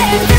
Everything